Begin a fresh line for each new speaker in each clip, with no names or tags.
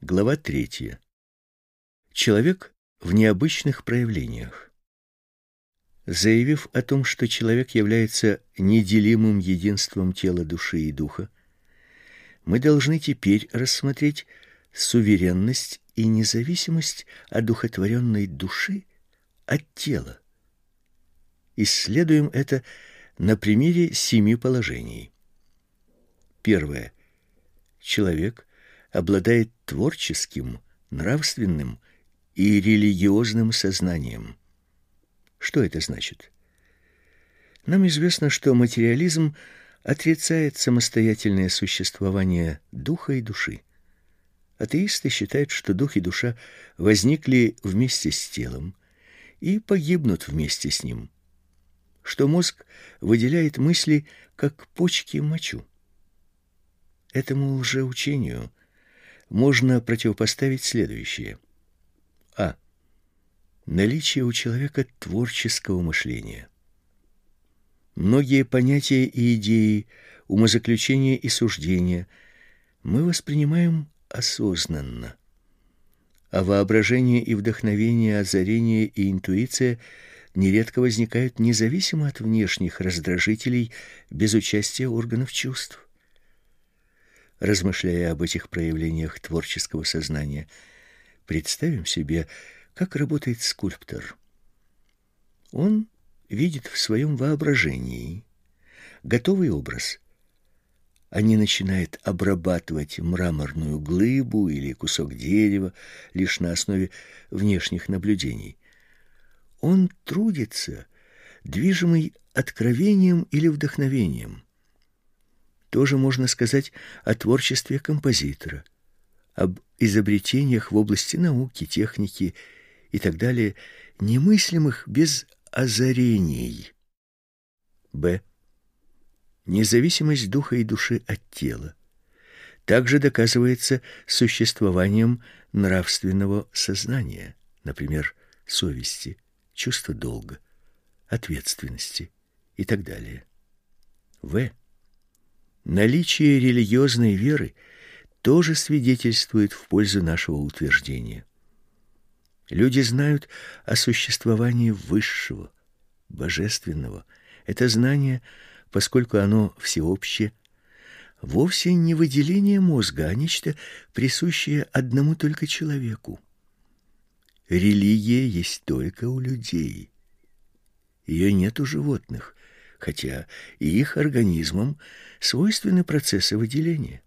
Глава третья. Человек в необычных проявлениях. Заявив о том, что человек является неделимым единством тела, души и духа, мы должны теперь рассмотреть суверенность и независимость одухотворенной души от тела. Исследуем это на примере семи положений. Первое. Человек обладает творческим, нравственным и религиозным сознанием. Что это значит? Нам известно, что материализм отрицает самостоятельное существование духа и души. Атеисты считают, что дух и душа возникли вместе с телом и погибнут вместе с ним, что мозг выделяет мысли как почки мочу. Этому лжеучению можно противопоставить следующее. А. Наличие у человека творческого мышления. Многие понятия и идеи, умозаключения и суждения мы воспринимаем осознанно. А воображение и вдохновение, озарение и интуиция нередко возникают независимо от внешних раздражителей, без участия органов чувств размышляя об этих проявлениях творческого сознания, представим себе, как работает скульптор. Он видит в своем воображении готовый образ, а не начинает обрабатывать мраморную глыбу или кусок дерева лишь на основе внешних наблюдений. Он трудится, движимый откровением или вдохновением – тоже можно сказать о творчестве композитора, об изобретениях в области науки, техники и так далее, немыслимых без озарений. Б. Независимость духа и души от тела также доказывается существованием нравственного сознания, например, совести, чувства долга, ответственности и так далее. В. Наличие религиозной веры тоже свидетельствует в пользу нашего утверждения. Люди знают о существовании высшего, божественного. Это знание, поскольку оно всеобщее, вовсе не выделение мозга, а нечто присущее одному только человеку. Религия есть только у людей. Ее нет у животных хотя и их организмам свойственны процессы выделения.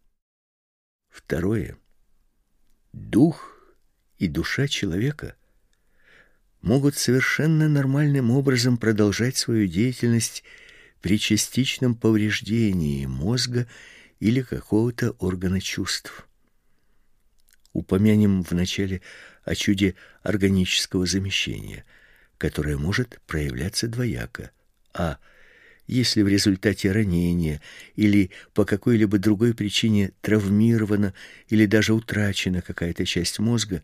Второе. Дух и душа человека могут совершенно нормальным образом продолжать свою деятельность при частичном повреждении мозга или какого-то органа чувств. Упомянем вначале о чуде органического замещения, которое может проявляться двояко: а если в результате ранения или по какой-либо другой причине травмирована или даже утрачена какая-то часть мозга,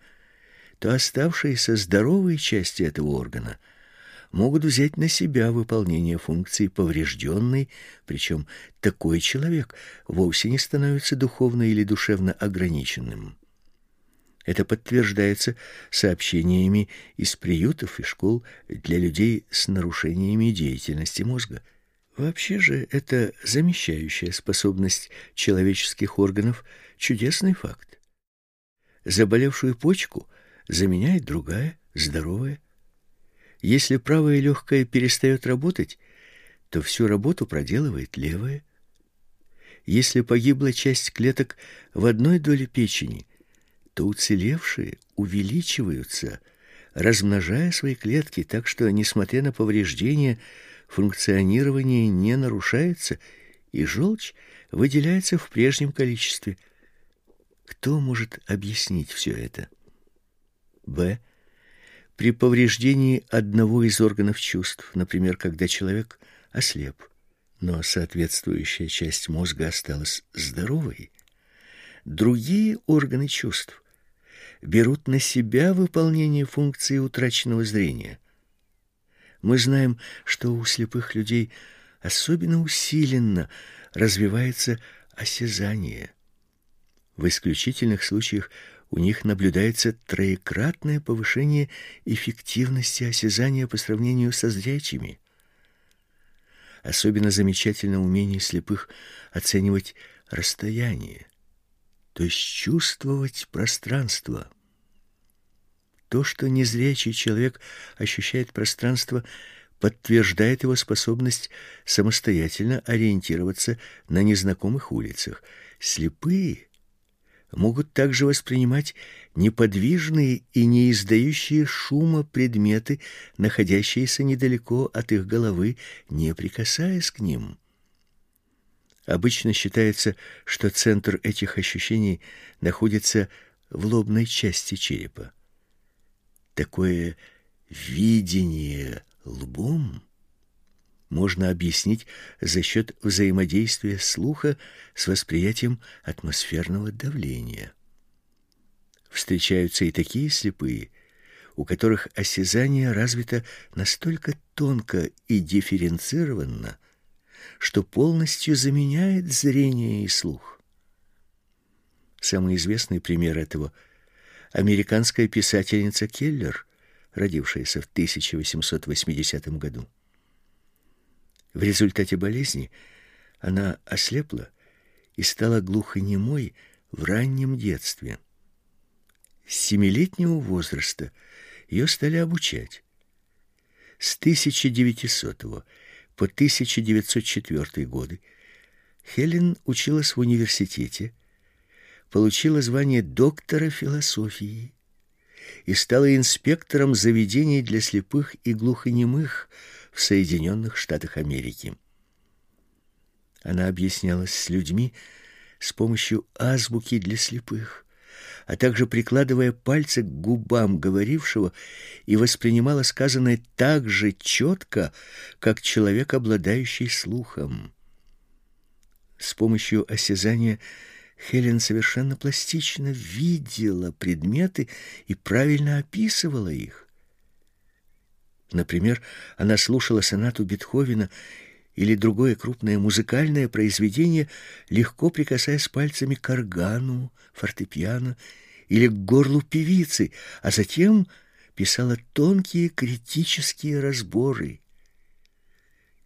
то оставшиеся здоровые части этого органа могут взять на себя выполнение функции поврежденной, причем такой человек вовсе не становится духовно или душевно ограниченным. Это подтверждается сообщениями из приютов и школ для людей с нарушениями деятельности мозга. Вообще же это замещающая способность человеческих органов чудесный факт. Заболевшую почку заменяет другая, здоровая. Если правое легкое перестает работать, то всю работу проделывает левое. Если погибла часть клеток в одной доле печени, то уцелевшие увеличиваются, размножая свои клетки, так что, несмотря на повреждения, функционирование не нарушается, и желчь выделяется в прежнем количестве. Кто может объяснить все это? Б. При повреждении одного из органов чувств, например, когда человек ослеп, но соответствующая часть мозга осталась здоровой, другие органы чувств берут на себя выполнение функции утраченного зрения – мы знаем, что у слепых людей особенно усиленно развивается осязание. В исключительных случаях у них наблюдается троекратное повышение эффективности осязания по сравнению со зрячими. Особенно замечательно умение слепых оценивать расстояние, то есть чувствовать пространство. То, что незрячий человек ощущает пространство, подтверждает его способность самостоятельно ориентироваться на незнакомых улицах. Слепые могут также воспринимать неподвижные и не издающие шума предметы, находящиеся недалеко от их головы, не прикасаясь к ним. Обычно считается, что центр этих ощущений находится в лобной части черепа. Такое видение лбом можно объяснить за счет взаимодействия слуха с восприятием атмосферного давления. Встречаются и такие слепые, у которых осязание развито настолько тонко и дифференцированно, что полностью заменяет зрение и слух. Самый известный пример этого американская писательница Келлер, родившаяся в 1880 году. В результате болезни она ослепла и стала глухонемой в раннем детстве. С семилетнего возраста ее стали обучать. С 1900 по 1904 годы Хелен училась в университете, получила звание доктора философии и стала инспектором заведений для слепых и глухонемых в Соединенных Штатах Америки. Она объяснялась с людьми с помощью азбуки для слепых, а также прикладывая пальцы к губам говорившего и воспринимала сказанное так же четко, как человек, обладающий слухом. С помощью осязания Хелен совершенно пластично видела предметы и правильно описывала их. Например, она слушала сонату Бетховена или другое крупное музыкальное произведение, легко прикасаясь пальцами к органу, фортепиано или к горлу певицы, а затем писала тонкие критические разборы.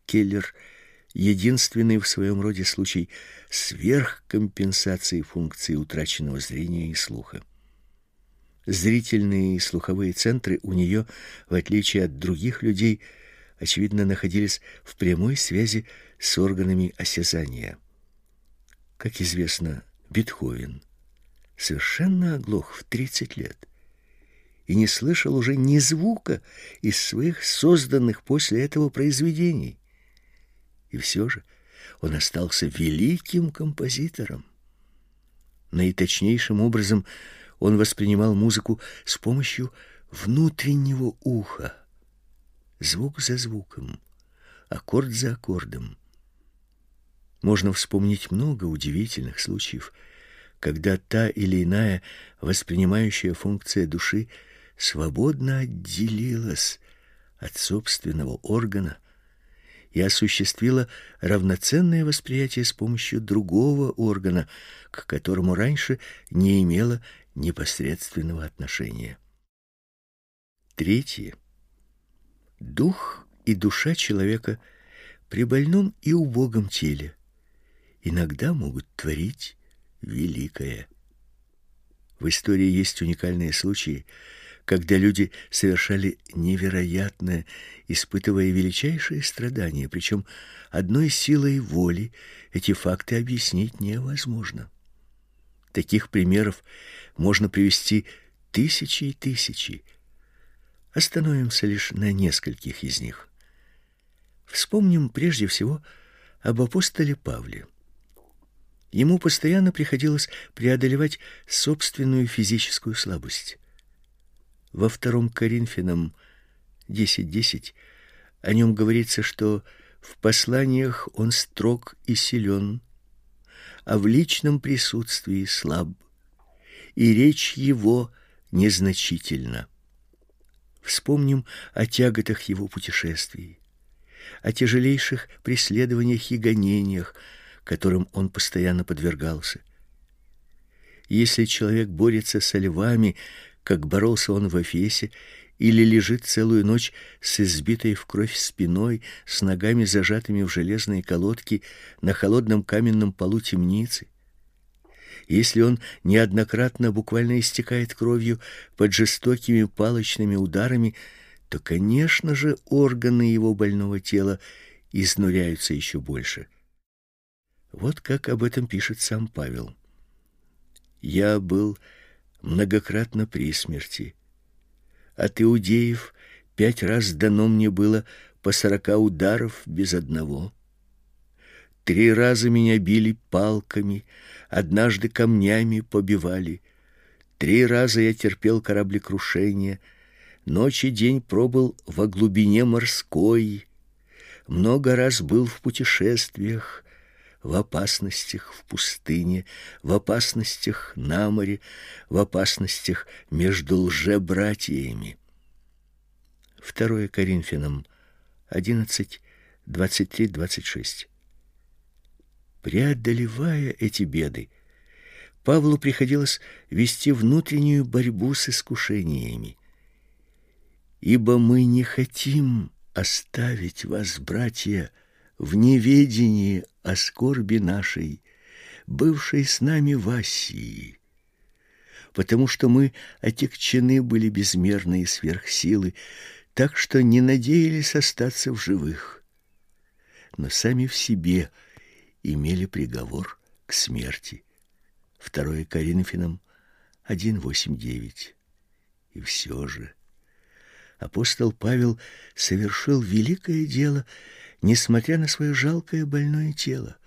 Келлер — единственный в своем роде случай сверхкомпенсации функции утраченного зрения и слуха. Зрительные и слуховые центры у нее, в отличие от других людей, очевидно, находились в прямой связи с органами осязания. Как известно, Бетховен совершенно оглох в 30 лет и не слышал уже ни звука из своих созданных после этого произведений. И все же он остался великим композитором. Наиточнейшим образом он воспринимал музыку с помощью внутреннего уха, звук за звуком, аккорд за аккордом. Можно вспомнить много удивительных случаев, когда та или иная воспринимающая функция души свободно отделилась от собственного органа и осуществила равноценное восприятие с помощью другого органа, к которому раньше не имела непосредственного отношения. Третье. Дух и душа человека при больном и убогом теле иногда могут творить великое. В истории есть уникальные случаи, когда люди совершали невероятное, испытывая величайшие страдания, причем одной силой воли эти факты объяснить невозможно. Таких примеров можно привести тысячи и тысячи. Остановимся лишь на нескольких из них. Вспомним прежде всего об апостоле Павле. Ему постоянно приходилось преодолевать собственную физическую слабость. Во втором Коринфянам 10.10 о нем говорится, что в посланиях он строг и силен, а в личном присутствии слаб и речь его незначительна. Вспомним о тяготах его путешествий, о тяжелейших преследованиях и гонениях, которым он постоянно подвергался. Если человек борется со львами, как боролся он в Эфесе, или лежит целую ночь с избитой в кровь спиной, с ногами зажатыми в железные колодки на холодном каменном полу темницы, если он неоднократно буквально истекает кровью под жестокими палочными ударами, то, конечно же, органы его больного тела изнуряются еще больше. Вот как об этом пишет сам Павел. Я был многократно при смерти. От иудеев пять раз дано мне было по сорока ударов без одного. Три раза меня били палками, однажды камнями побивали. Три раза я терпел кораблекрушение, ночь и день пробыл во глубине морской. Много раз был в путешествиях, в опасностях в пустыне, в опасностях на море, в опасностях между лжебратьями. Второе Коринфянам 11 23 26 Преодолевая эти беды, Павлу приходилось вести внутреннюю борьбу с искушениями. Ибо мы не хотим оставить вас, братья, в неведении о скорби нашей, бывшей с нами в Асии, потому что мы отягчены были безмерные сверхсилы, так что не надеялись остаться в живых. Но сами в себе – имели приговор к смерти. Второе Коринфянам 1:8-9. И все же апостол Павел совершил великое дело, несмотря на свое жалкое больное тело,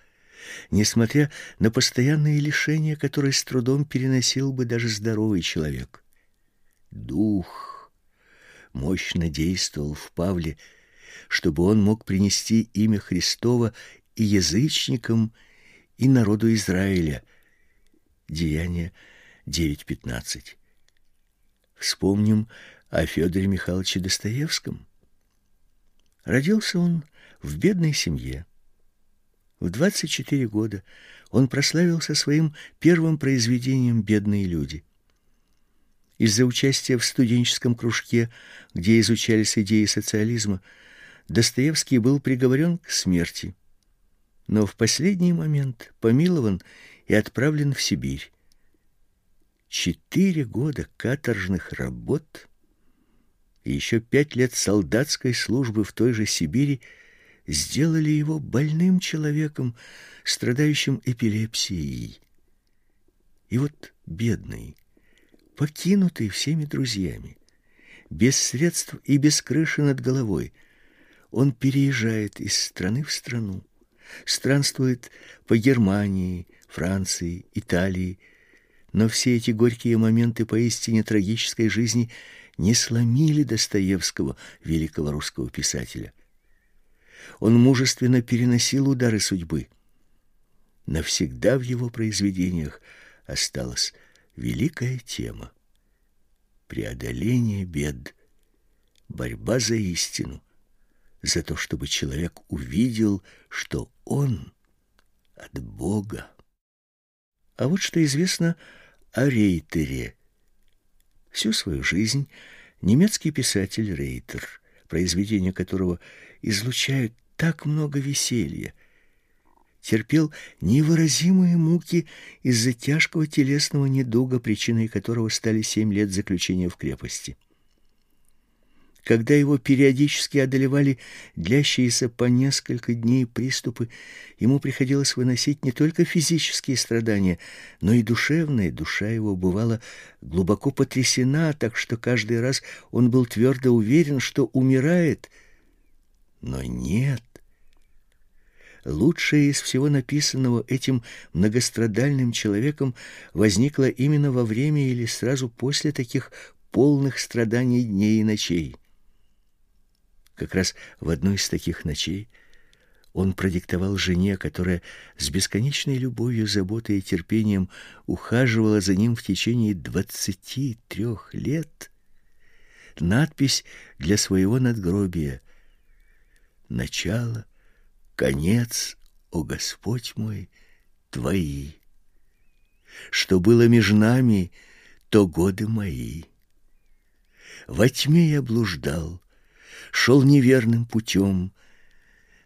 несмотря на постоянные лишения, которые с трудом переносил бы даже здоровый человек. Дух мощно действовал в Павле, чтобы он мог принести имя Христово и язычникам, и народу Израиля. Деяние 9.15. Вспомним о Федоре Михайловиче Достоевском. Родился он в бедной семье. В 24 года он прославился своим первым произведением «Бедные люди». Из-за участия в студенческом кружке, где изучались идеи социализма, Достоевский был приговорен к смерти но в последний момент помилован и отправлен в Сибирь. Четыре года каторжных работ и еще пять лет солдатской службы в той же Сибири сделали его больным человеком, страдающим эпилепсией. И вот бедный, покинутый всеми друзьями, без средств и без крыши над головой, он переезжает из страны в страну странствует по Германии, Франции, Италии, но все эти горькие моменты поистине трагической жизни не сломили Достоевского, великого русского писателя. Он мужественно переносил удары судьбы. Навсегда в его произведениях осталась великая тема преодоление бед, борьба за истину за то, чтобы человек увидел, что он от Бога. А вот что известно о Рейтере. Всю свою жизнь немецкий писатель Рейтер, произведения которого излучают так много веселья, терпел невыразимые муки из-за тяжкого телесного недуга, причиной которого стали семь лет заключения в крепости когда его периодически одолевали длящиеся по несколько дней приступы, ему приходилось выносить не только физические страдания, но и душевные. Душа его бывала глубоко потрясена, так что каждый раз он был твердо уверен, что умирает. Но нет. Лучшее из всего написанного этим многострадальным человеком возникло именно во время или сразу после таких полных страданий дней и ночей. Как раз в одну из таких ночей он продиктовал жене, которая с бесконечной любовью, заботой и терпением ухаживала за ним в течение двадцати трех лет, надпись для своего надгробия «Начало, конец, о Господь мой, Твои». что было между нами, то годы мои. Во тьме я блуждал, шел неверным путем,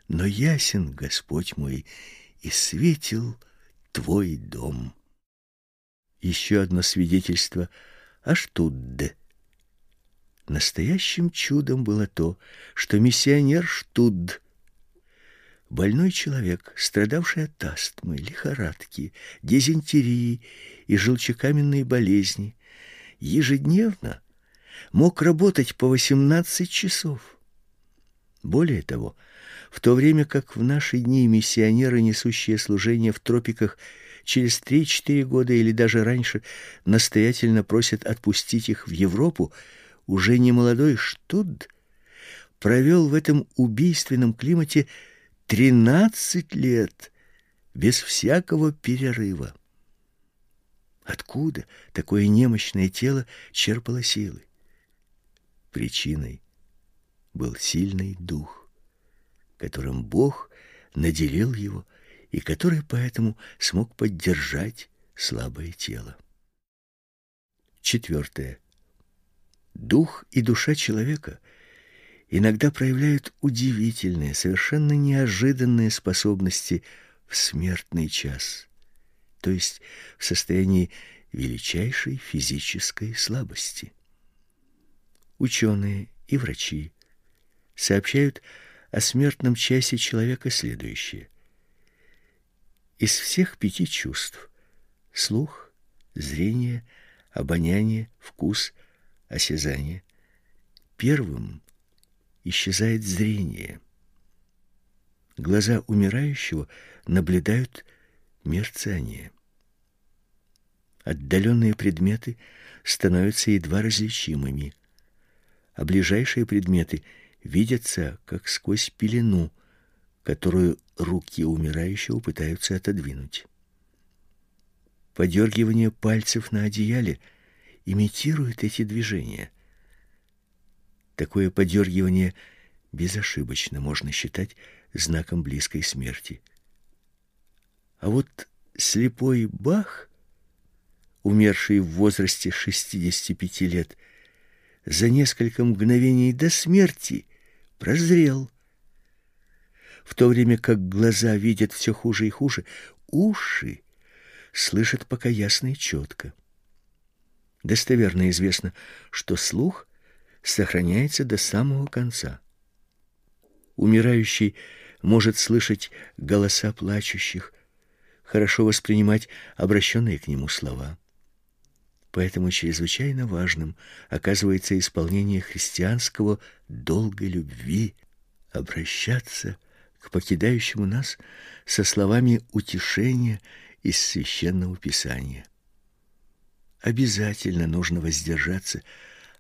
но ясен Господь мой, и светил твой дом. Еще одно свидетельство о Штудде. Настоящим чудом было то, что миссионер Штудд Больной человек, страдавший от астмы, лихорадки, дизентерии и желчекаменной болезни, ежедневно мог работать по 18 часов. Более того, в то время как в наши дни миссионеры, несущие служение в тропиках, через 3-4 года или даже раньше настоятельно просят отпустить их в Европу, уже немолодой Штудд провел в этом убийственном климате Тринадцать лет без всякого перерыва. Откуда такое немощное тело черпало силы? Причиной был сильный дух, которым Бог наделил его и который поэтому смог поддержать слабое тело. Четвертое. Дух и душа человека — иногда проявляют удивительные, совершенно неожиданные способности в смертный час, то есть в состоянии величайшей физической слабости. Ученые и врачи сообщают о смертном часе человека следующее. Из всех пяти чувств – слух, зрение, обоняние, вкус, осязание – первым исчезает зрение. Глаза умирающего наблюдают мерцание. Отдаленные предметы становятся едва различимыми, а ближайшие предметы видятся как сквозь пелену, которую руки умирающего пытаются отодвинуть. Подергивание пальцев на одеяле имитирует эти движения. Такое подергивание безошибочно можно считать знаком близкой смерти. А вот слепой Бах, умерший в возрасте 65 лет, за несколько мгновений до смерти прозрел. В то время как глаза видят все хуже и хуже, уши слышат пока ясно и четко. Достоверно известно, что слух сохраняется до самого конца. Умирающий может слышать голоса плачущих, хорошо воспринимать обращенные к нему слова. Поэтому чрезвычайно важным оказывается исполнение христианского долга любви, обращаться к покидающему нас со словами утешения из священного писания. Обязательно нужно воздержаться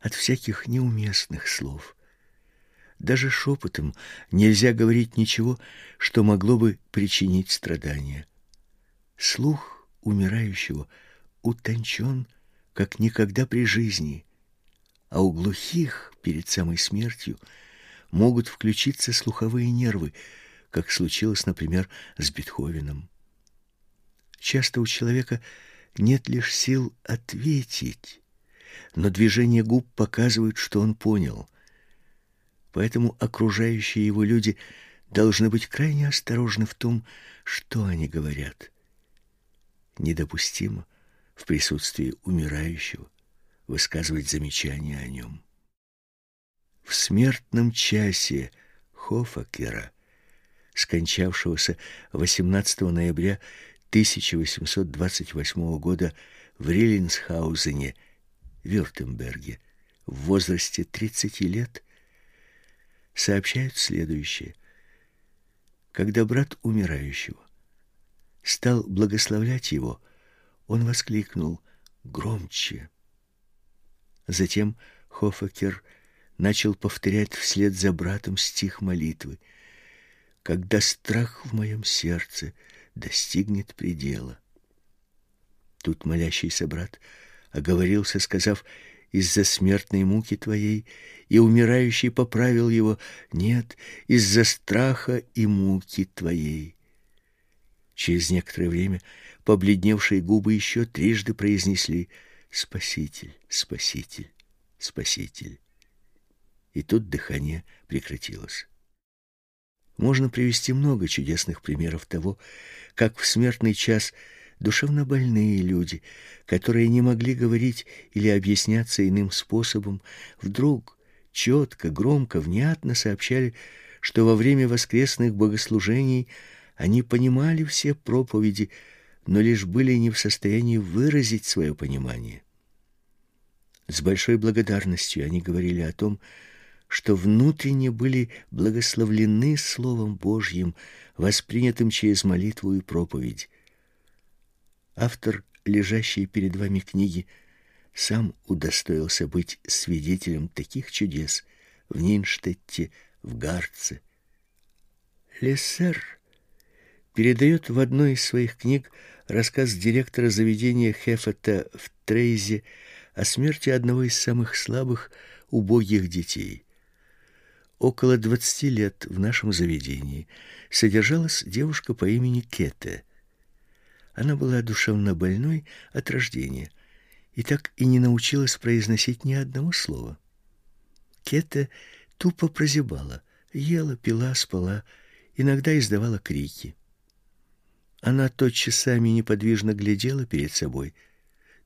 от всяких неуместных слов. Даже шепотом нельзя говорить ничего, что могло бы причинить страдания. Слух умирающего утончен, как никогда при жизни, а у глухих перед самой смертью могут включиться слуховые нервы, как случилось, например, с Бетховеном. Часто у человека нет лишь сил ответить, но движение губ показывают, что он понял. Поэтому окружающие его люди должны быть крайне осторожны в том, что они говорят. Недопустимо в присутствии умирающего высказывать замечания о нем. В смертном часе Хофакера, скончавшегося 18 ноября 1828 года в Риллинсхаузене, Вюртемберге в возрасте 30 лет сообщают следующее. Когда брат умирающего стал благословлять его, он воскликнул громче. Затем Хофакер начал повторять вслед за братом стих молитвы. «Когда страх в моем сердце достигнет предела». Тут молящийся брат оговорился, сказав из-за смертной муки твоей, и умирающий поправил его: нет, из-за страха и муки твоей. Через некоторое время побледневшие губы еще трижды произнесли «Спаситель, Спаситель, Спаситель». И тут дыхание прекратилось. Можно привести много чудесных примеров того, как в смертный час душевно больные люди, которые не могли говорить или объясняться иным способом, вдруг четко, громко, внятно сообщали, что во время воскресных богослужений они понимали все проповеди, но лишь были не в состоянии выразить свое понимание. С большой благодарностью они говорили о том, что внутренне были благословлены Словом Божьим, воспринятым через молитву и проповедь. Автор, лежащей перед вами книги, сам удостоился быть свидетелем таких чудес в Нинштетте, в Гарце. Лессер передает в одной из своих книг рассказ директора заведения Хефета в Трейзе о смерти одного из самых слабых, убогих детей. Около двадцати лет в нашем заведении содержалась девушка по имени Кете. Она была душевно больной от рождения и так и не научилась произносить ни одного слова. Кете тупо прозябала, ела, пила, спала, иногда издавала крики. Она то часами неподвижно глядела перед собой,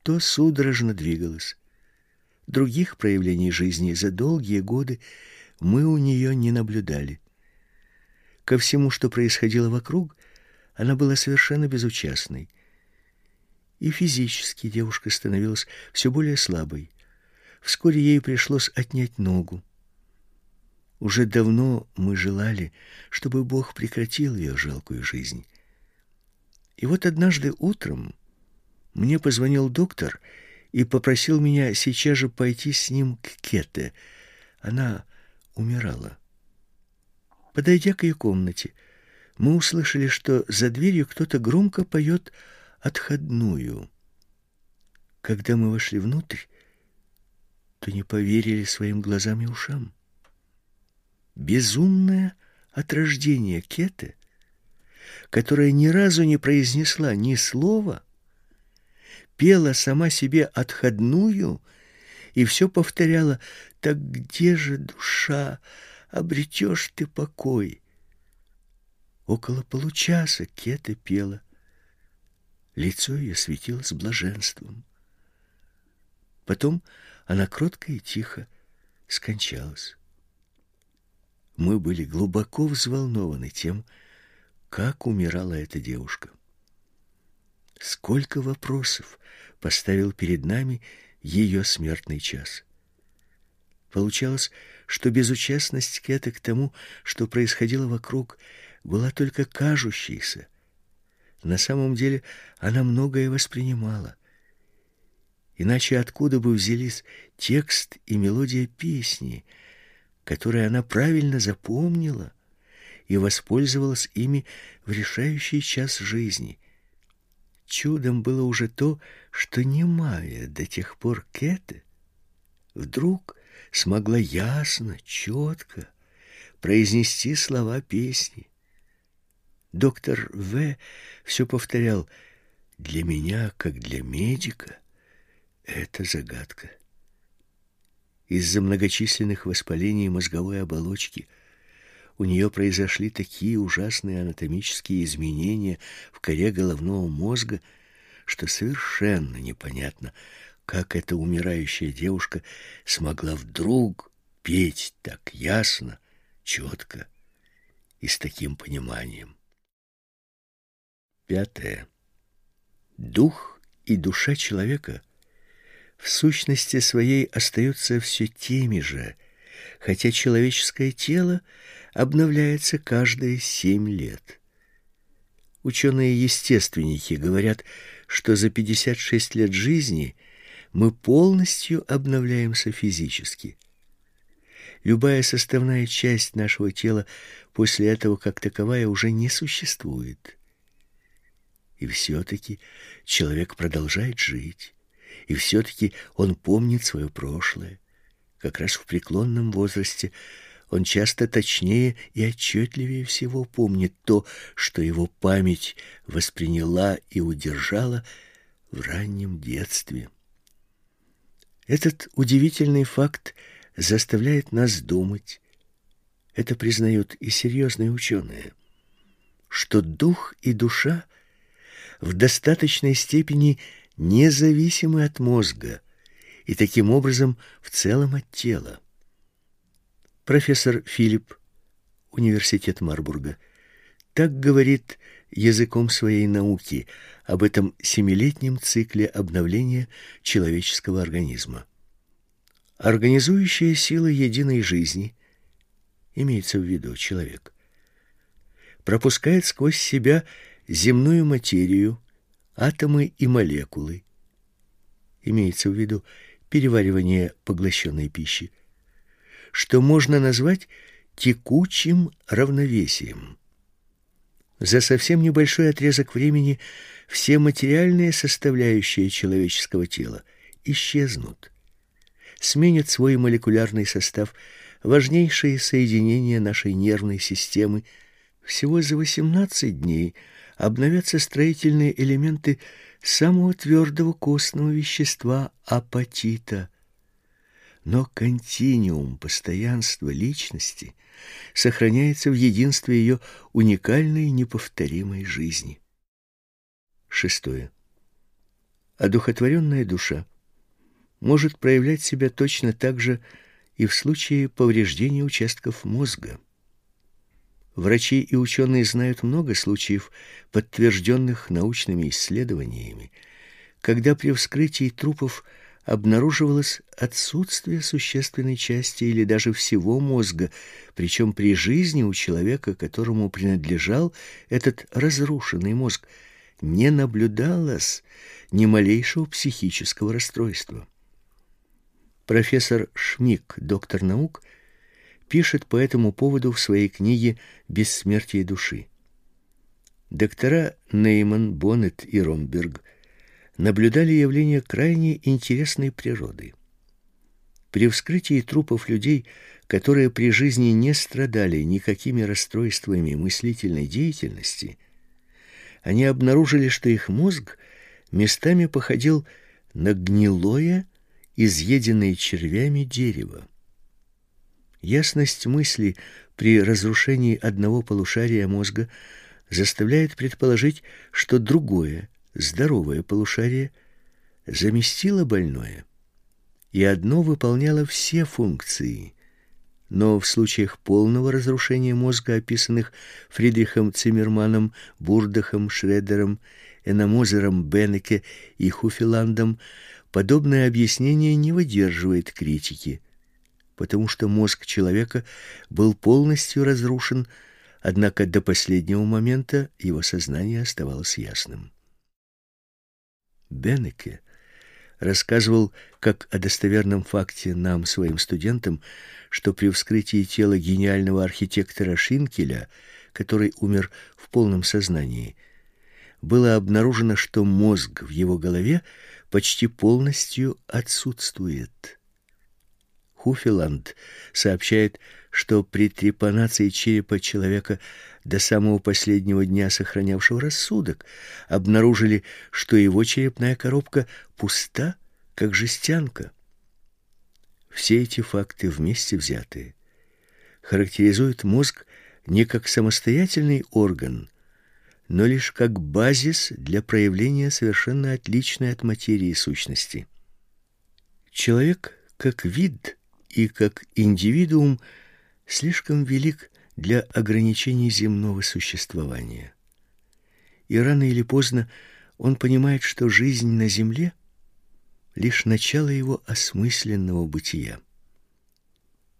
то судорожно двигалась. Других проявлений жизни за долгие годы мы у нее не наблюдали. Ко всему, что происходило вокруг, она была совершенно безучастной. И физически девушка становилась все более слабой. Вскоре ей пришлось отнять ногу. Уже давно мы желали, чтобы Бог прекратил ее жалкую жизнь. И вот однажды утром мне позвонил доктор и попросил меня сейчас же пойти с ним к Кете. Она умирала. Подойдя к ее комнате, мы услышали, что за дверью кто-то громко поет отходную. Когда мы вошли внутрь, то не поверили своим глазам и ушам. Безумное от рождения Кете, которая ни разу не произнесла ни слова, пела сама себе отходную и все повторяла «Так где же, душа, обретешь ты покой?» Около получаса Кета пела. Лицо ее светилось блаженством. Потом она кротко и тихо скончалась. Мы были глубоко взволнованы тем, как умирала эта девушка. Сколько вопросов поставил перед нами ее смертный час. Получалось, что безучастность Кеты к тому, что происходило вокруг, была только кажущейся. На самом деле она многое воспринимала. Иначе откуда бы взялись текст и мелодия песни, которые она правильно запомнила и воспользовалась ими в решающий час жизни? Чудом было уже то, что немая до тех пор Кэте вдруг смогла ясно, четко произнести слова песни. Доктор В. все повторял «Для меня, как для медика, это загадка». Из-за многочисленных воспалений мозговой оболочки у нее произошли такие ужасные анатомические изменения в коре головного мозга, что совершенно непонятно, как эта умирающая девушка смогла вдруг петь так ясно, четко и с таким пониманием. Пятое. Дух и душа человека в сущности своей остаются все теми же, хотя человеческое тело обновляется каждые семь лет. Ученые-естественники говорят, что за 56 лет жизни мы полностью обновляемся физически. Любая составная часть нашего тела после этого как таковая уже не существует. И все-таки человек продолжает жить, и все-таки он помнит свое прошлое. Как раз в преклонном возрасте Он часто точнее и отчетливее всего помнит то, что его память восприняла и удержала в раннем детстве. Этот удивительный факт заставляет нас думать, это признают и серьезные ученые, что дух и душа в достаточной степени независимы от мозга и таким образом в целом от тела. Профессор Филипп, Университет Марбурга, так говорит языком своей науки об этом семилетнем цикле обновления человеческого организма. Организующая сила единой жизни, имеется в виду человек, пропускает сквозь себя земную материю, атомы и молекулы, имеется в виду переваривание поглощенной пищи, что можно назвать текучим равновесием. За совсем небольшой отрезок времени все материальные составляющие человеческого тела исчезнут, сменят свой молекулярный состав важнейшие соединения нашей нервной системы. Всего за 18 дней обновятся строительные элементы самого твердого костного вещества апатита – но континуум постоянства личности сохраняется в единстве ее уникальной неповторимой жизни. Шестое. Одухотворенная душа может проявлять себя точно так же и в случае повреждения участков мозга. Врачи и ученые знают много случаев, подтвержденных научными исследованиями, когда при вскрытии трупов – обнаруживалось отсутствие существенной части или даже всего мозга, причем при жизни у человека, которому принадлежал этот разрушенный мозг, не наблюдалось ни малейшего психического расстройства. Профессор Шмик, доктор наук, пишет по этому поводу в своей книге «Бессмертие души». Доктора Нейман, Боннет и Ромберг – наблюдали явление крайне интересной природы. При вскрытии трупов людей, которые при жизни не страдали никакими расстройствами мыслительной деятельности, они обнаружили, что их мозг местами походил на гнилое, изъеденное червями дерево. Ясность мысли при разрушении одного полушария мозга заставляет предположить, что другое, здоровое полушарие заместило больное, и одно выполняло все функции. Но в случаях полного разрушения мозга, описанных Фридрихом Циммерманом, Бурдахом, Шредером, Эномозером, Беннеке и Хуфиландом, подобное объяснение не выдерживает критики, потому что мозг человека был полностью разрушен, однако до последнего момента его сознание оставалось ясным. Беннеке рассказывал как о достоверном факте нам, своим студентам, что при вскрытии тела гениального архитектора Шинкеля, который умер в полном сознании, было обнаружено, что мозг в его голове почти полностью отсутствует. Хуфиланд сообщает, что при трепанации черепа человека до самого последнего дня сохранявшего рассудок, обнаружили, что его черепная коробка пуста, как жестянка. Все эти факты вместе взятые характеризуют мозг не как самостоятельный орган, но лишь как базис для проявления совершенно отличной от материи сущности. Человек как вид и как индивидуум слишком велик для ограничений земного существования. И рано или поздно он понимает, что жизнь на земле лишь начало его осмысленного бытия.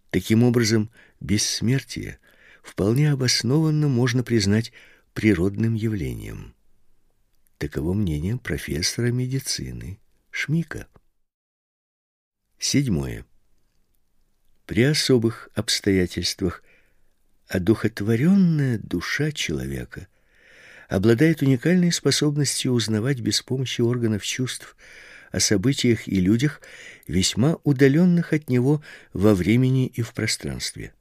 Таким образом, бессмертие вполне обоснованно можно признать природным явлением. Таково мнение профессора медицины Шмика. Седьмое. При особых обстоятельствах одухотворенная душа человека обладает уникальной способностью узнавать без помощи органов чувств о событиях и людях, весьма удаленных от него во времени и в пространстве.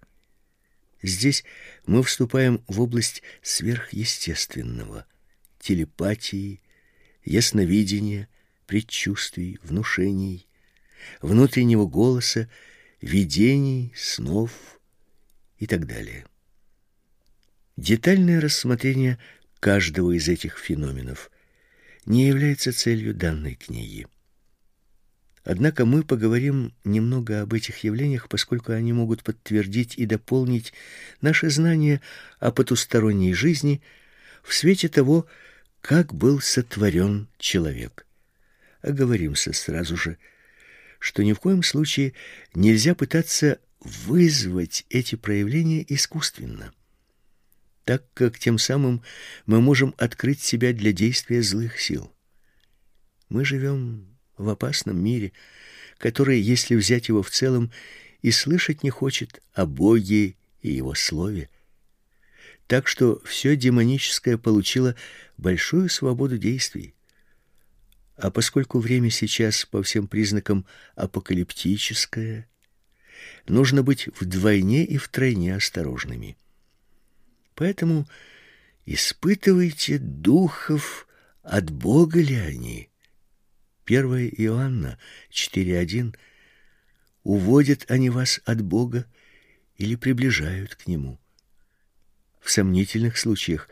Здесь мы вступаем в область сверхъестественного, телепатии, ясновидения, предчувствий, внушений, внутреннего голоса, видений, снов и так далее. Детальное рассмотрение каждого из этих феноменов не является целью данной книги. Однако мы поговорим немного об этих явлениях, поскольку они могут подтвердить и дополнить наши знания о потусторонней жизни в свете того, как был сотворен человек. Оговоримся сразу же, что ни в коем случае нельзя пытаться вызвать эти проявления искусственно, так как тем самым мы можем открыть себя для действия злых сил. Мы живем в опасном мире, который, если взять его в целом, и слышать не хочет о Боге и его слове. Так что все демоническое получило большую свободу действий. А поскольку время сейчас по всем признакам апокалиптическое, нужно быть вдвойне и втройне осторожными. Поэтому испытывайте духов, от Бога ли они. 1 Иоанна 4.1 Уводят они вас от Бога или приближают к Нему. В сомнительных случаях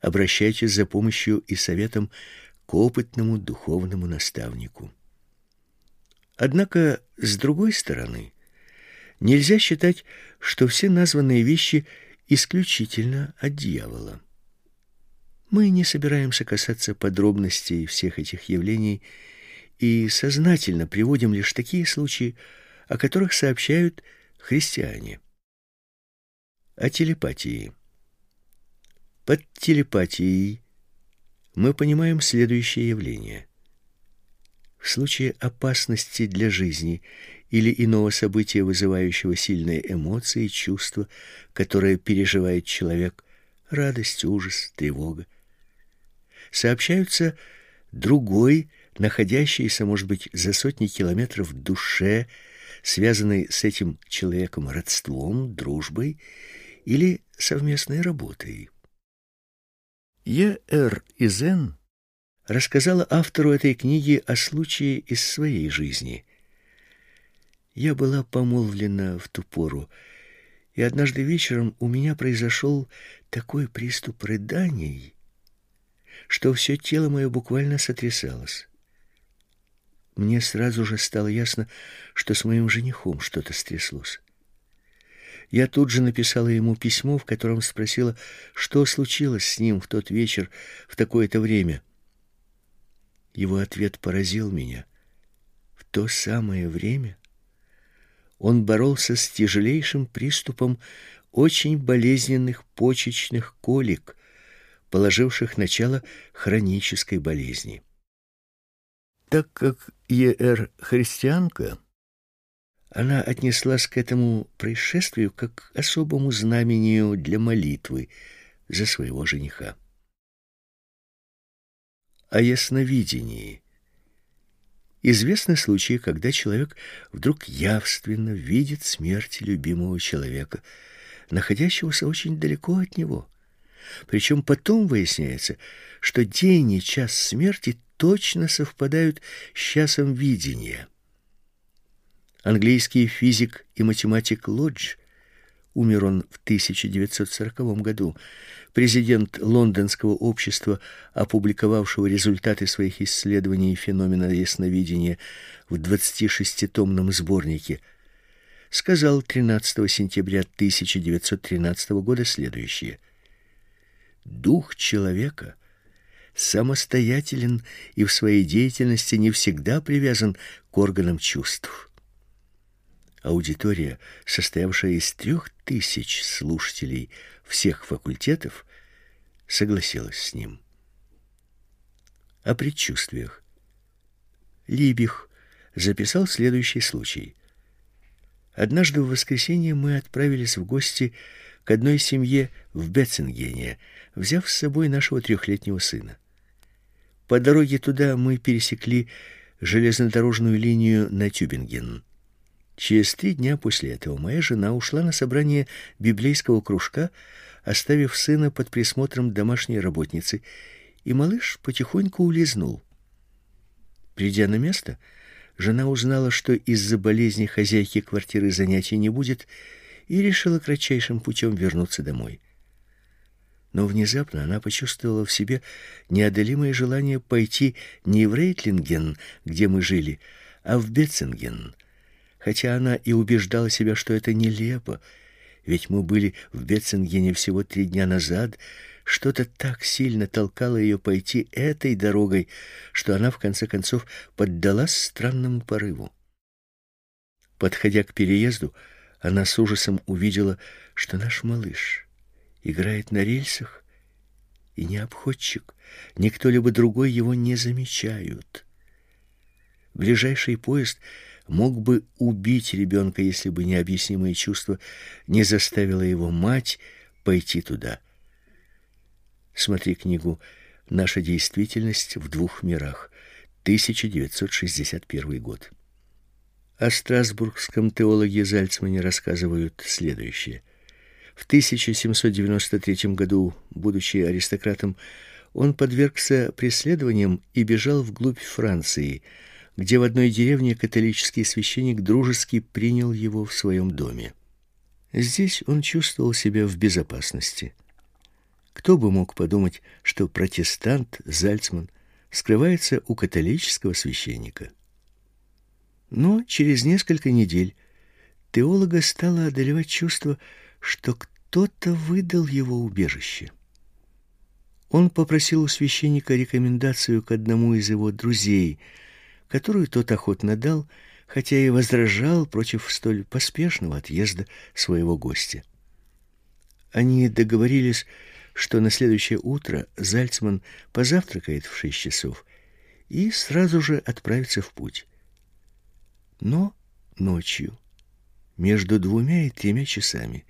обращайтесь за помощью и советом опытному духовному наставнику. Однако, с другой стороны, нельзя считать, что все названные вещи исключительно от дьявола. Мы не собираемся касаться подробностей всех этих явлений и сознательно приводим лишь такие случаи, о которых сообщают христиане. О телепатии. Под телепатией мы понимаем следующее явление. В случае опасности для жизни или иного события, вызывающего сильные эмоции, чувства, которые переживает человек, радость, ужас, тревога, сообщаются другой находящейся, может быть, за сотни километров душе, связанной с этим человеком родством, дружбой или совместной работой. Е.Р. Изен рассказала автору этой книги о случае из своей жизни. Я была помолвлена в ту пору, и однажды вечером у меня произошел такой приступ рыданий, что все тело мое буквально сотрясалось. Мне сразу же стало ясно, что с моим женихом что-то стряслось. Я тут же написала ему письмо, в котором спросила, что случилось с ним в тот вечер в такое-то время. Его ответ поразил меня. В то самое время он боролся с тяжелейшим приступом очень болезненных почечных колик, положивших начало хронической болезни. Так как Е.Р. христианка, она отнеслась к этому происшествию как к особому знамению для молитвы за своего жениха. О ясновидении. Известны случаи, когда человек вдруг явственно видит смерть любимого человека, находящегося очень далеко от него. Причем потом выясняется, что день и час смерти точно совпадают с часом видения. Английский физик и математик Лодж, умер он в 1940 году, президент Лондонского общества, опубликовавшего результаты своих исследований феномена ясновидения в 26-томном сборнике, сказал 13 сентября 1913 года следующее: Дух человека самостоятелен и в своей деятельности не всегда привязан к органам чувств. Аудитория, состоявшая из трех тысяч слушателей всех факультетов, согласилась с ним. О предчувствиях. Либих записал следующий случай. Однажды в воскресенье мы отправились в гости к одной семье в Бетцингене, взяв с собой нашего трехлетнего сына. По дороге туда мы пересекли железнодорожную линию на Тюбинген. Через три дня после этого моя жена ушла на собрание библейского кружка, оставив сына под присмотром домашней работницы, и малыш потихоньку улизнул. Придя на место, жена узнала, что из-за болезни хозяйки квартиры занятий не будет, и решила кратчайшим путем вернуться домой. Но внезапно она почувствовала в себе неодолимое желание пойти не в Рейтлинген, где мы жили, а в Бетцинген. Хотя она и убеждала себя, что это нелепо, ведь мы были в Бетцингене всего три дня назад, что-то так сильно толкало ее пойти этой дорогой, что она в конце концов поддалась странному порыву. Подходя к переезду, она с ужасом увидела, что наш малыш играет на рельсах, и ни обходчик, ни кто-либо другой его не замечают. Ближайший поезд мог бы убить ребенка, если бы необъяснимое чувство не заставило его мать пойти туда. Смотри книгу «Наша действительность в двух мирах», 1961 год. О страсбургском теологе Зальцмане рассказывают следующее. В 1793 году, будучи аристократом, он подвергся преследованиям и бежал вглубь Франции, где в одной деревне католический священник дружески принял его в своем доме. Здесь он чувствовал себя в безопасности. Кто бы мог подумать, что протестант Зальцман скрывается у католического священника? Но через несколько недель теолога стало одолевать чувство, что кто-то выдал его убежище. Он попросил у священника рекомендацию к одному из его друзей, которую тот охотно дал, хотя и возражал против столь поспешного отъезда своего гостя. Они договорились, что на следующее утро Зальцман позавтракает в шесть часов и сразу же отправится в путь. Но ночью, между двумя и тремя часами,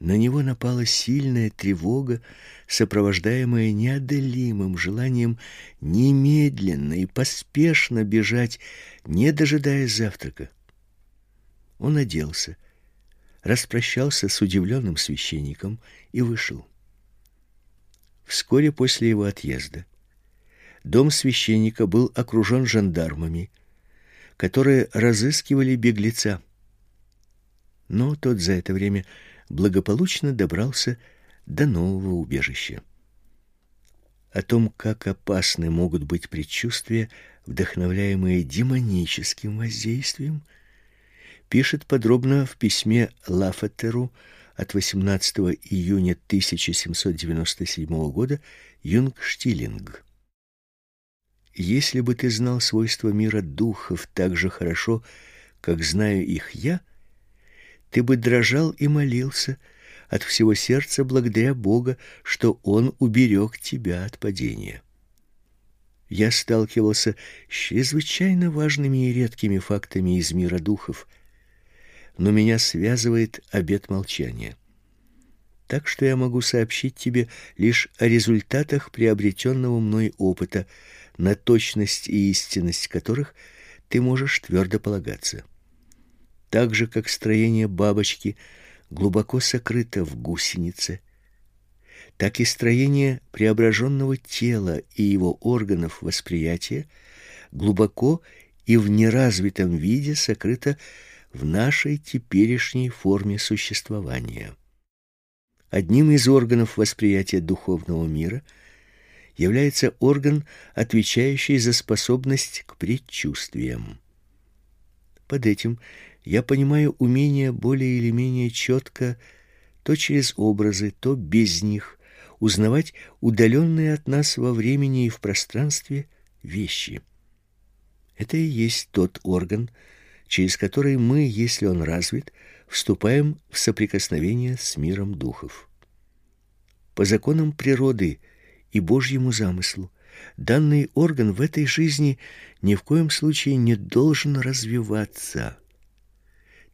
на него напала сильная тревога, сопровождаемая неодолимым желанием немедленно и поспешно бежать, не дожидаясь завтрака. Он оделся, распрощался с удивленным священником и вышел. Вскоре после его отъезда дом священника был окружен жандармами, которые разыскивали беглеца. Но тот за это время благополучно добрался до нового убежища. О том, как опасны могут быть предчувствия, вдохновляемые демоническим воздействием, пишет подробно в письме Лафатеру от 18 июня 1797 года Юнг Штилинг. Если бы ты знал свойства мира духов так же хорошо, как знаю их я, ты бы дрожал и молился от всего сердца благодаря Бога, что он уберег тебя от падения. Я сталкивался с чрезвычайно важными и редкими фактами из мира духов — но меня связывает обет молчания. Так что я могу сообщить тебе лишь о результатах приобретенного мной опыта, на точность и истинность которых ты можешь твердо полагаться. Так же, как строение бабочки глубоко сокрыто в гусенице, так и строение преображенного тела и его органов восприятия глубоко и в неразвитом виде сокрыто в нашей теперешней форме существования. Одним из органов восприятия духовного мира является орган, отвечающий за способность к предчувствиям. Под этим я понимаю умение более или менее четко, то через образы, то без них, узнавать удаленные от нас во времени и в пространстве вещи. Это и есть тот орган, через который мы, если он развит, вступаем в соприкосновение с миром духов. По законам природы и Божьему замыслу данный орган в этой жизни ни в коем случае не должен развиваться.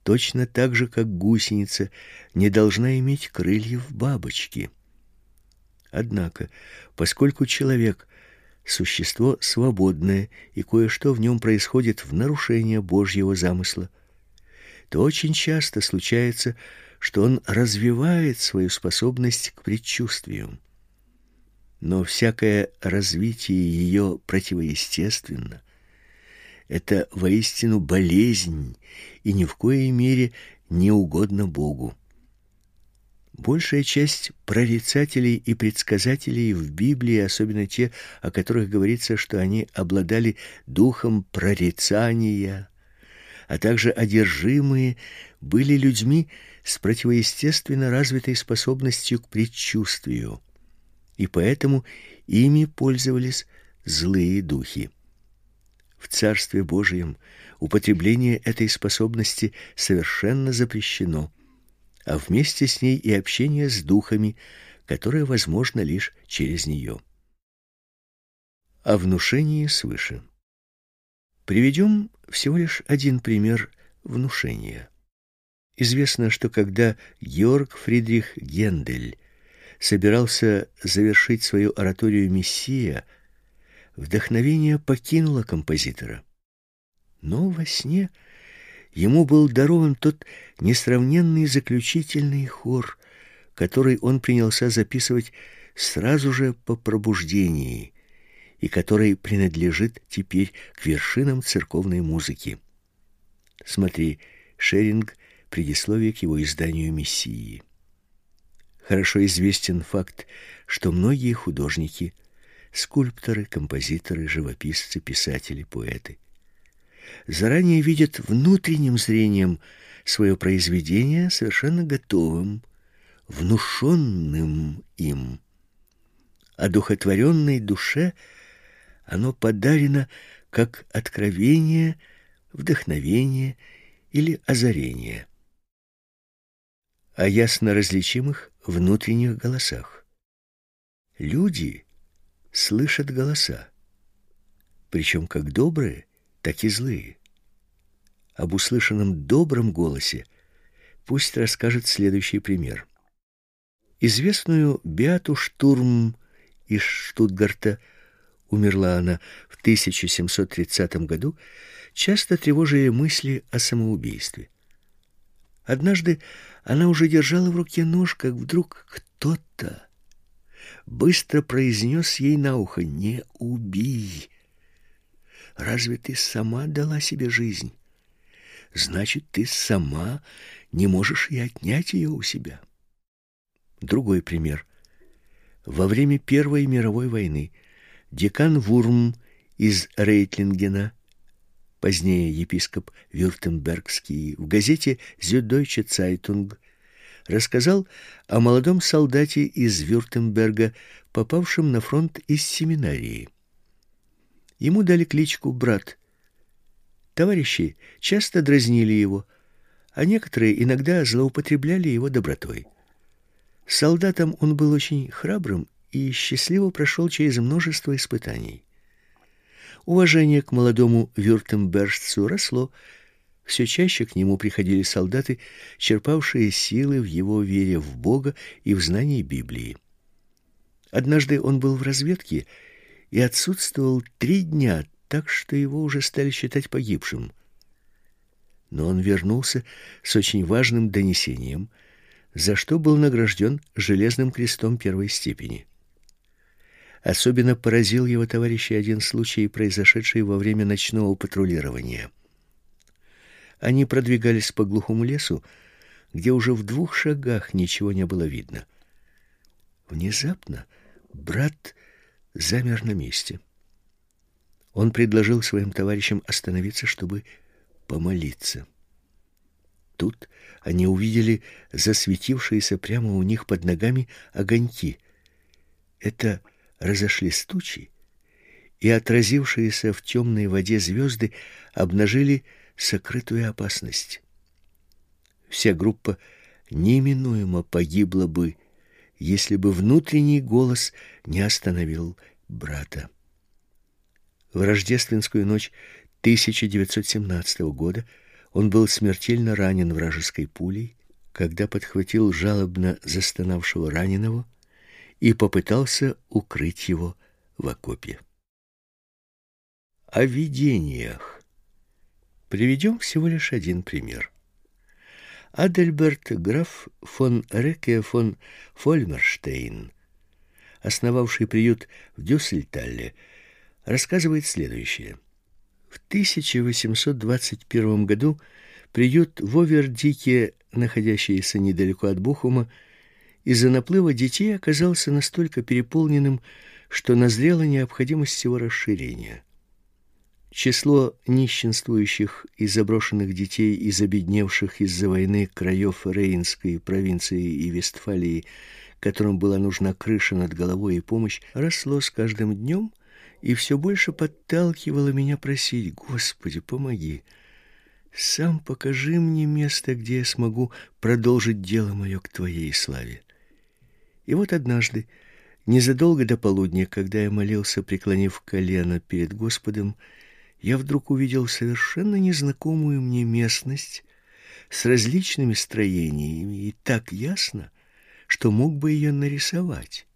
Точно так же, как гусеница не должна иметь крыльев бабочки. Однако, поскольку человек существо свободное, и кое-что в нем происходит в нарушение Божьего замысла. то очень часто случается, что он развивает свою способность к предчувствию. Но всякое развитие ее противоестественно. Это воистину болезнь и ни в коей мере не угодно Богу. Большая часть прорицателей и предсказателей в Библии, особенно те, о которых говорится, что они обладали духом прорицания, а также одержимые, были людьми с противоестественно развитой способностью к предчувствию, и поэтому ими пользовались злые духи. В Царстве Божьем употребление этой способности совершенно запрещено, а вместе с ней и общение с духами, которое возможно лишь через нее. О внушении свыше. Приведем всего лишь один пример внушения. Известно, что когда Георг Фридрих Гендель собирался завершить свою ораторию «Мессия», вдохновение покинуло композитора. Но во сне ему был дарован тот несравненный заключительный хор, который он принялся записывать сразу же по пробуждении и который принадлежит теперь к вершинам церковной музыки. Смотри, Шеринг, предисловие к его изданию «Мессии». Хорошо известен факт, что многие художники, скульпторы, композиторы, живописцы, писатели, поэты заранее видят внутренним зрением свое произведение совершенно готовым, внушенным им. А духотворенной душе оно подарено как откровение, вдохновение или озарение. О ясно различимых внутренних голосах. Люди слышат голоса, причем как добрые, так и злые. Об услышанном добром голосе пусть расскажет следующий пример. Известную Беату Штурм из Штутгарта умерла она в 1730 году, часто тревожили мысли о самоубийстве. Однажды она уже держала в руке нож, как вдруг кто-то быстро произнес ей на ухо «Не убей!» Разве ты сама дала себе жизнь? Значит, ты сама не можешь и отнять ее у себя. Другой пример. Во время Первой мировой войны декан Вурм из Рейтлингена, позднее епископ Вюртембергский, в газете «Зюддойче Цайтунг» рассказал о молодом солдате из Вюртемберга, попавшем на фронт из семинарии. Ему дали кличку «Брат». Товарищи часто дразнили его, а некоторые иногда злоупотребляли его добротой. Солдатом он был очень храбрым и счастливо прошел через множество испытаний. Уважение к молодому вюртембержцу росло, все чаще к нему приходили солдаты, черпавшие силы в его вере в Бога и в знании Библии. Однажды он был в разведке и отсутствовал три дня, так что его уже стали считать погибшим. Но он вернулся с очень важным донесением, за что был награжден железным крестом первой степени. Особенно поразил его товарища один случай, произошедший во время ночного патрулирования. Они продвигались по глухому лесу, где уже в двух шагах ничего не было видно. Внезапно брат замер на месте. Он предложил своим товарищам остановиться, чтобы помолиться. Тут они увидели засветившиеся прямо у них под ногами огоньки. Это разошлись тучи, и отразившиеся в темной воде звезды обнажили сокрытую опасность. Вся группа неминуемо погибла бы, если бы внутренний голос не остановил брата. В рождественскую ночь 1917 года он был смертельно ранен вражеской пулей, когда подхватил жалобно застонавшего раненого и попытался укрыть его в окопе. О видениях. Приведем всего лишь один пример. Адельберт граф фон Реке фон Фольмерштейн, основавший приют в Дюссельтале, рассказывает следующее. В 1821 году приют в Овердике, находящийся недалеко от Бухума, из-за наплыва детей оказался настолько переполненным, что назрела необходимость его расширения. Число нищенствующих и заброшенных детей из обедневших из-за войны краев Рейнской провинции и Вестфалии, которым была нужна крыша над головой и помощь, росло с каждым днем и все больше подталкивало меня просить: "Господи, помоги. Сам покажи мне место, где я смогу продолжить дело мое к твоей славе". И вот однажды, незадолго до полудня, когда я молился, преклонив колено перед Господом, я вдруг увидел совершенно незнакомую мне местность с различными строениями и так ясно, что мог бы ее нарисовать.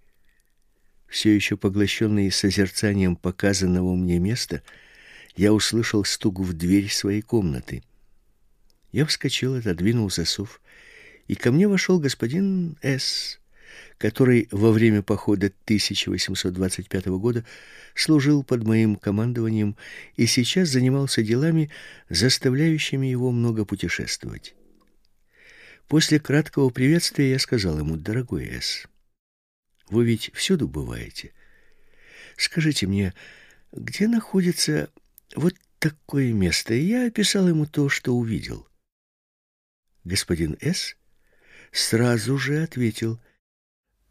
Все еще поглощенный созерцанием показанного мне места, я услышал стук в дверь своей комнаты. Я вскочил, отодвинул засов, и ко мне вошел господин С который во время похода 1825 года служил под моим командованием и сейчас занимался делами, заставляющими его много путешествовать. После краткого приветствия я сказал ему: "Дорогой С, вы ведь всюду бываете. Скажите мне, где находится вот такое место?" И я описал ему то, что увидел. Господин С сразу же ответил: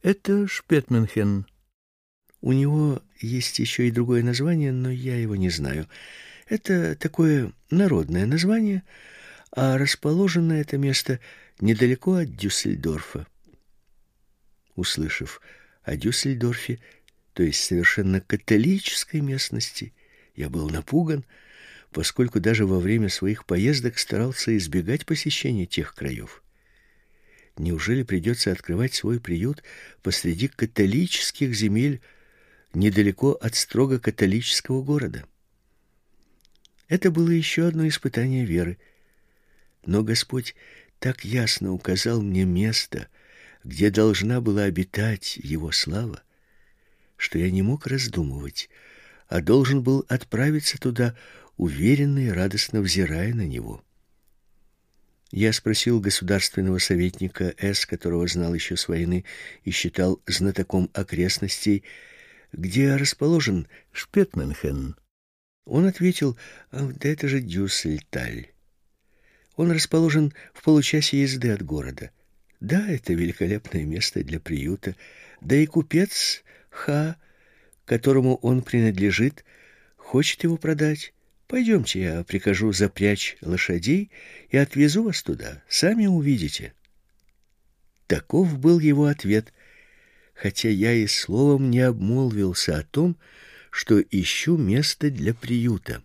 это Шпетменхен. У него есть еще и другое название, но я его не знаю. Это такое народное название, а расположено это место недалеко от Дюссельдорфа. Услышав о Дюссельдорфе, то есть совершенно католической местности, я был напуган, поскольку даже во время своих поездок старался избегать посещения тех краев. Неужели придется открывать свой приют посреди католических земель, недалеко от строго католического города? Это было еще одно испытание веры. Но Господь так ясно указал мне место, где должна была обитать его слава, что я не мог раздумывать, а должен был отправиться туда, уверенно и радостно взирая на него. Я спросил государственного советника С, которого знал еще с войны и считал знатоком окрестностей, где расположен Шпетменхен. Он ответил: «А, "Да это же Дюссельталь. Он расположен в получасе езды от города. Да, это великолепное место для приюта. Да и купец Ха, которому он принадлежит, хочет его продать. Пойдемте, я прикажу запрячь лошадей и отвезу вас туда. Сами увидите. Таков был его ответ, хотя я и словом не обмолвился о том, что ищу место для приюта.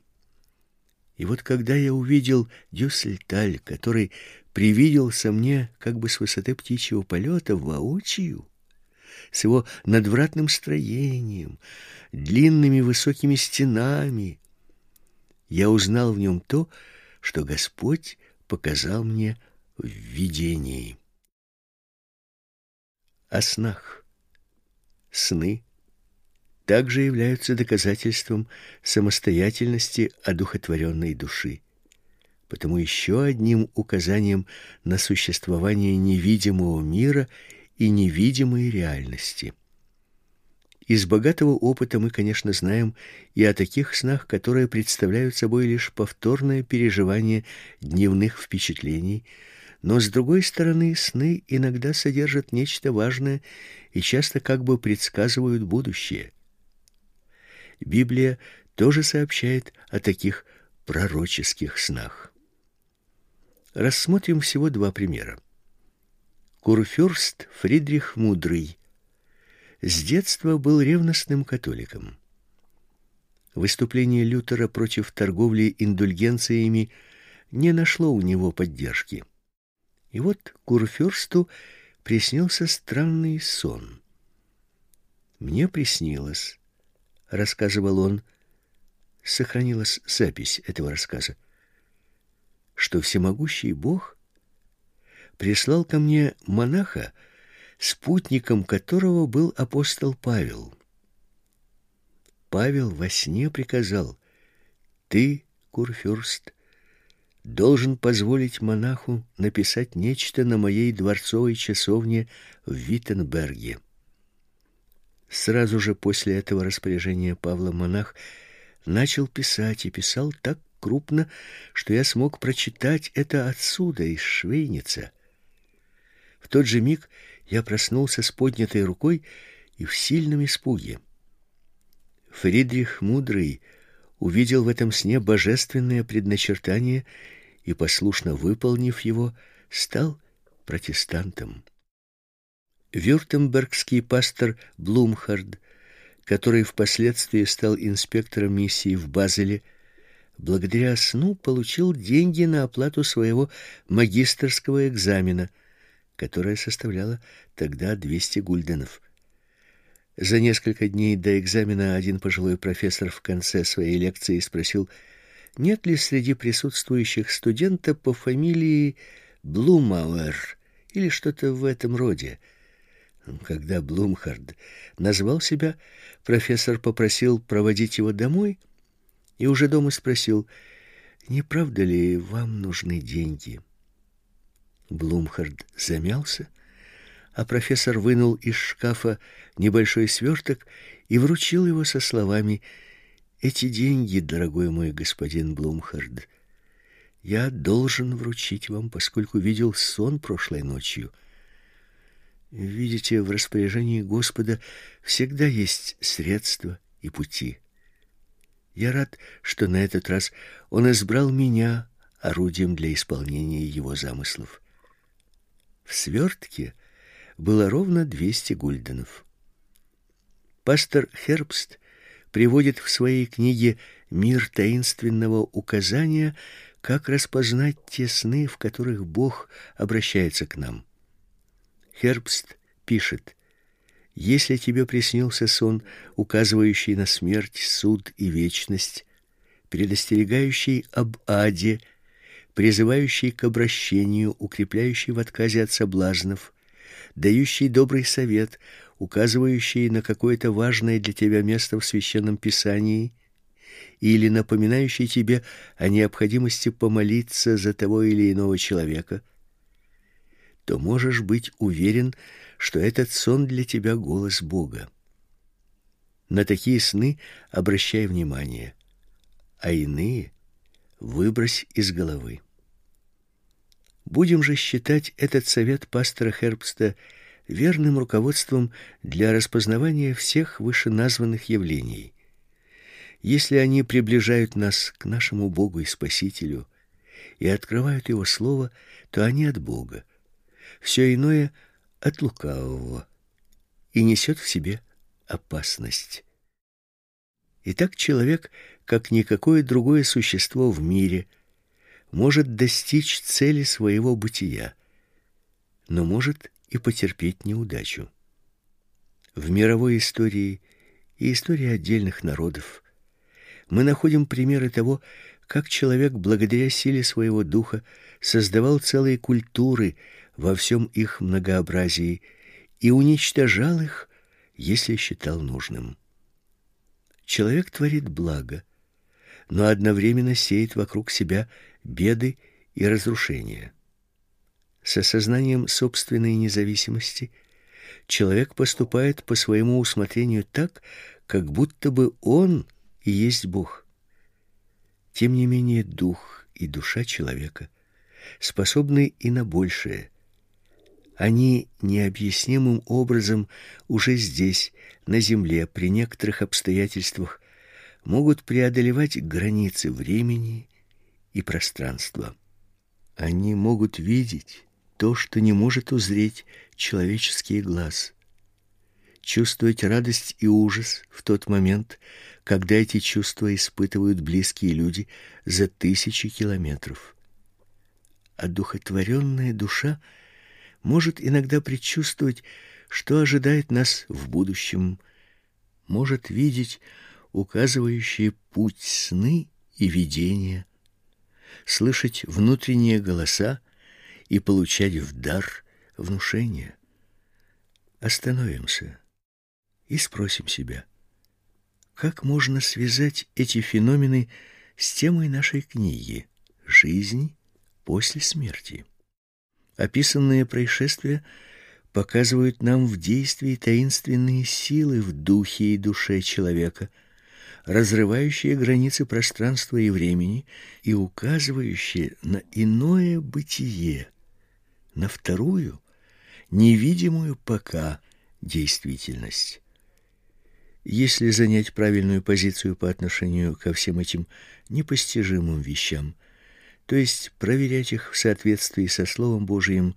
И вот когда я увидел Дюссельталь, который привиделся мне как бы с высоты птичьего полета воочию, с его надвратным строением, длинными высокими стенами, я узнал в нем то, что Господь показал мне в видении. О снах. Сны также являются доказательством самостоятельности одухотворенной души. Потому еще одним указанием на существование невидимого мира и невидимой реальности – из богатого опыта мы, конечно, знаем и о таких снах, которые представляют собой лишь повторное переживание дневных впечатлений, но с другой стороны, сны иногда содержат нечто важное и часто как бы предсказывают будущее. Библия тоже сообщает о таких пророческих снах. Рассмотрим всего два примера. Курфюрст Фридрих Мудрый с детства был ревностным католиком. Выступление Лютера против торговли индульгенциями не нашло у него поддержки. И вот Курфюрсту приснился странный сон. Мне приснилось, рассказывал он, сохранилась запись этого рассказа, что всемогущий Бог прислал ко мне монаха, спутником которого был апостол Павел. Павел во сне приказал: "Ты, курфюрст, должен позволить монаху написать нечто на моей дворцовой часовне в Виттенберге". Сразу же после этого распоряжения Павла монах начал писать и писал так крупно, что я смог прочитать это отсюда из Швейница. В тот же миг я проснулся с поднятой рукой и в сильном испуге. Фридрих Мудрый увидел в этом сне божественное предначертание и, послушно выполнив его, стал протестантом. Вюртембергский пастор Блумхард, который впоследствии стал инспектором миссии в Базеле, благодаря сну получил деньги на оплату своего магистерского экзамена, которое составляло тогда 200 гульденов. За несколько дней до экзамена один пожилой профессор в конце своей лекции спросил, нет ли среди присутствующих студента по фамилии Блумауэр или что-то в этом роде. Когда Блумхард назвал себя, профессор попросил проводить его домой и уже дома спросил, не правда ли вам нужны деньги. Блумхард замялся, а профессор вынул из шкафа небольшой сверток и вручил его со словами: "Эти деньги, дорогой мой господин Блумхард, я должен вручить вам, поскольку видел сон прошлой ночью. Видите, в распоряжении Господа всегда есть средства и пути. Я рад, что на этот раз он избрал меня орудием для исполнения его замыслов. В свертке было ровно 200 гульденов. Пастор Хербст приводит в своей книге Мир таинственного указания, как распознать те сны, в которых Бог обращается к нам. Хербст пишет: если тебе приснился сон, указывающий на смерть, суд и вечность, предостерегающий об аде, призывающий к обращению, укрепляющий в отказе от соблазнов, дающий добрый совет, указывающий на какое-то важное для тебя место в священном писании или напоминающий тебе о необходимости помолиться за того или иного человека, то можешь быть уверен, что этот сон для тебя голос Бога. На такие сны обращай внимание, а иные выбрось из головы. Будем же считать этот совет пастора Хербста верным руководством для распознавания всех вышеназванных явлений. Если они приближают нас к нашему Богу и Спасителю и открывают Его Слово, то они от Бога. Все иное от лукавого и несет в себе опасность. Итак, человек, как никакое другое существо в мире, может достичь цели своего бытия, но может и потерпеть неудачу. В мировой истории и истории отдельных народов мы находим примеры того, как человек благодаря силе своего духа создавал целые культуры во всем их многообразии и уничтожал их, если считал нужным. Человек творит благо, но одновременно сеет вокруг себя беды и разрушения. С осознанием собственной независимости человек поступает по своему усмотрению так, как будто бы он и есть Бог. Тем не менее, дух и душа человека способны и на большее. Они необъяснимым образом уже здесь, на земле, при некоторых обстоятельствах могут преодолевать границы времени и пространства. Они могут видеть то, что не может узреть человеческий глаз. Чувствовать радость и ужас в тот момент, когда эти чувства испытывают близкие люди за тысячи километров. А духотворенная душа — может иногда предчувствовать, что ожидает нас в будущем, может видеть указывающие путь сны и видения, слышать внутренние голоса и получать в дар внушение. Остановимся и спросим себя, как можно связать эти феномены с темой нашей книги «Жизнь после смерти». Описанные происшествия показывают нам в действии таинственные силы в духе и душе человека, разрывающие границы пространства и времени и указывающие на иное бытие, на вторую, невидимую пока действительность. Если занять правильную позицию по отношению ко всем этим непостижимым вещам, то есть проверять их в соответствии со Словом Божиим,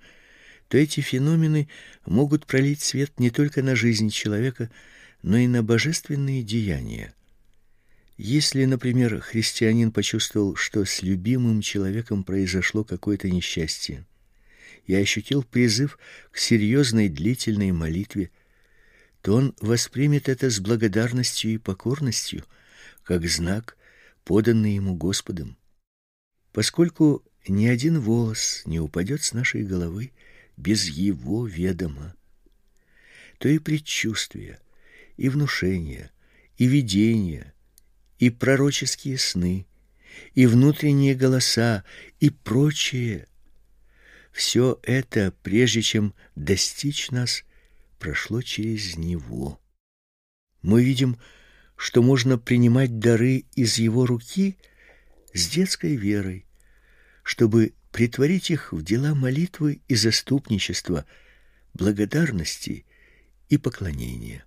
то эти феномены могут пролить свет не только на жизнь человека, но и на божественные деяния. Если, например, христианин почувствовал, что с любимым человеком произошло какое-то несчастье, и ощутил призыв к серьезной длительной молитве, то он воспримет это с благодарностью и покорностью, как знак, поданный ему Господом. Поскольку ни один волос не упадет с нашей головы без его ведома, то и предчувствия, и внушения, и видения, и пророческие сны, и внутренние голоса, и прочее все это, прежде чем достичь нас, прошло через него. Мы видим, что можно принимать дары из его руки с детской верой, чтобы притворить их в дела молитвы и заступничества, благодарности и поклонения.